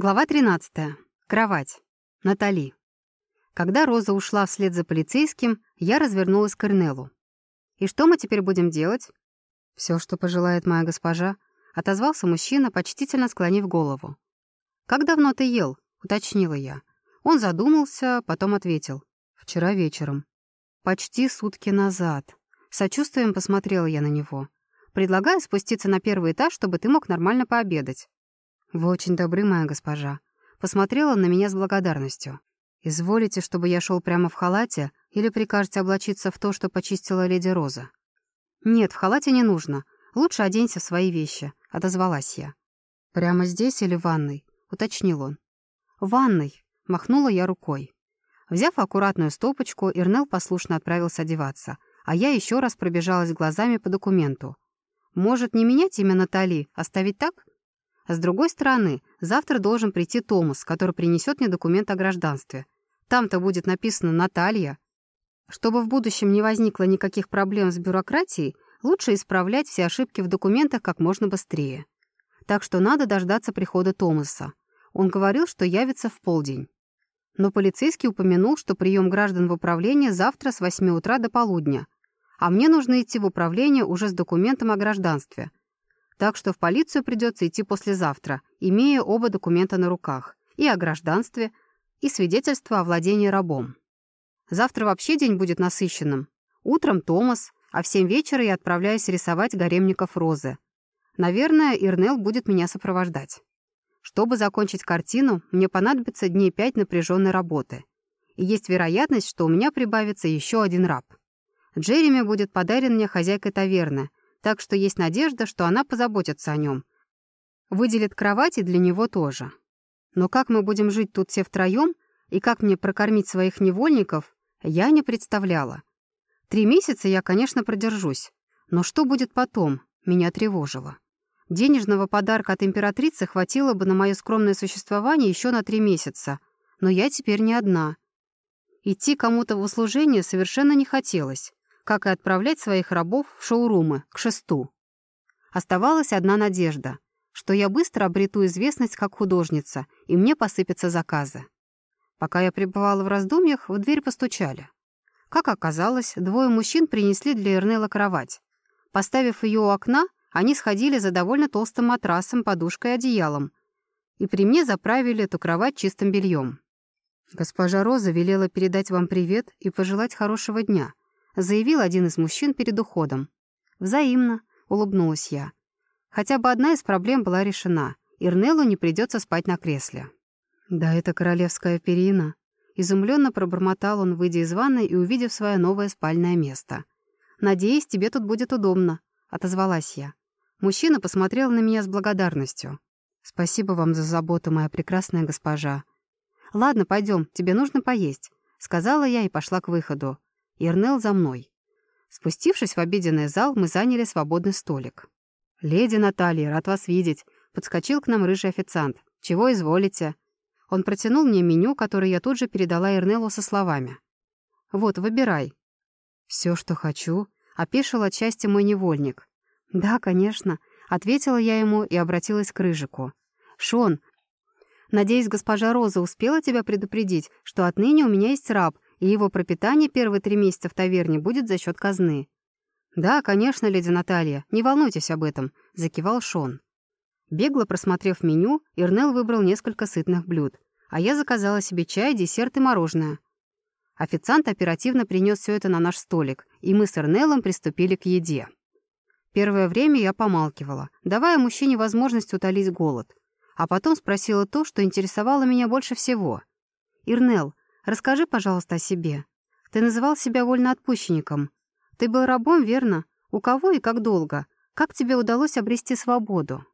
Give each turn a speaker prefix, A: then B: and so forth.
A: Глава 13. Кровать. Натали. Когда Роза ушла вслед за полицейским, я развернулась к Эрнелу. «И что мы теперь будем делать?» «Все, что пожелает моя госпожа», — отозвался мужчина, почтительно склонив голову. «Как давно ты ел?» — уточнила я. Он задумался, потом ответил. «Вчера вечером». «Почти сутки назад». Сочувствием посмотрела я на него. «Предлагаю спуститься на первый этаж, чтобы ты мог нормально пообедать». «Вы очень добры, моя госпожа». Посмотрела на меня с благодарностью. «Изволите, чтобы я шел прямо в халате, или прикажете облачиться в то, что почистила леди Роза?» «Нет, в халате не нужно. Лучше оденься в свои вещи», — отозвалась я. «Прямо здесь или в ванной?» — уточнил он. «В ванной», — махнула я рукой. Взяв аккуратную стопочку, Ирнел послушно отправился одеваться, а я еще раз пробежалась глазами по документу. «Может, не менять имя Натали, оставить так?» А с другой стороны, завтра должен прийти Томас, который принесет мне документ о гражданстве. Там-то будет написано «Наталья». Чтобы в будущем не возникло никаких проблем с бюрократией, лучше исправлять все ошибки в документах как можно быстрее. Так что надо дождаться прихода Томаса. Он говорил, что явится в полдень. Но полицейский упомянул, что прием граждан в управление завтра с 8 утра до полудня. А мне нужно идти в управление уже с документом о гражданстве – так что в полицию придется идти послезавтра, имея оба документа на руках. И о гражданстве, и свидетельство о владении рабом. Завтра вообще день будет насыщенным. Утром Томас, а в семь вечера я отправляюсь рисовать гаремников Розы. Наверное, Ирнел будет меня сопровождать. Чтобы закончить картину, мне понадобится дней пять напряженной работы. И есть вероятность, что у меня прибавится еще один раб. Джереми будет подарен мне хозяйкой таверны, так что есть надежда, что она позаботится о нем. Выделит кровати для него тоже. Но как мы будем жить тут все втроем и как мне прокормить своих невольников, я не представляла. Три месяца я, конечно, продержусь, но что будет потом, меня тревожило. Денежного подарка от императрицы хватило бы на мое скромное существование еще на три месяца, но я теперь не одна. Идти кому-то в услужение совершенно не хотелось как и отправлять своих рабов в шоурумы, к шесту. Оставалась одна надежда, что я быстро обрету известность как художница, и мне посыпятся заказы. Пока я пребывала в раздумьях, в дверь постучали. Как оказалось, двое мужчин принесли для Эрнела кровать. Поставив ее у окна, они сходили за довольно толстым матрасом, подушкой и одеялом, и при мне заправили эту кровать чистым бельем. «Госпожа Роза велела передать вам привет и пожелать хорошего дня», заявил один из мужчин перед уходом. «Взаимно», — улыбнулась я. Хотя бы одна из проблем была решена. Ирнеллу не придется спать на кресле. «Да это королевская перина», — изумленно пробормотал он, выйдя из ванной и увидев свое новое спальное место. «Надеюсь, тебе тут будет удобно», — отозвалась я. Мужчина посмотрел на меня с благодарностью. «Спасибо вам за заботу, моя прекрасная госпожа». «Ладно, пойдем, тебе нужно поесть», — сказала я и пошла к выходу. Ирнел за мной. Спустившись в обеденный зал, мы заняли свободный столик. «Леди Наталья, рад вас видеть!» Подскочил к нам рыжий официант. «Чего изволите?» Он протянул мне меню, которое я тут же передала Эрнелу со словами. «Вот, выбирай». «Все, что хочу», — опешил отчасти мой невольник. «Да, конечно», — ответила я ему и обратилась к Рыжику. «Шон, надеюсь, госпожа Роза успела тебя предупредить, что отныне у меня есть раб, и его пропитание первые три месяца в таверне будет за счет казны. «Да, конечно, леди Наталья, не волнуйтесь об этом», — закивал Шон. Бегло просмотрев меню, Ирнел выбрал несколько сытных блюд, а я заказала себе чай, десерт и мороженое. Официант оперативно принес все это на наш столик, и мы с Эрнелом приступили к еде. Первое время я помалкивала, давая мужчине возможность утолить голод, а потом спросила то, что интересовало меня больше всего. «Ирнел, Расскажи, пожалуйста, о себе. Ты называл себя вольноотпущенником. Ты был рабом, верно? У кого и как долго? Как тебе удалось обрести свободу?»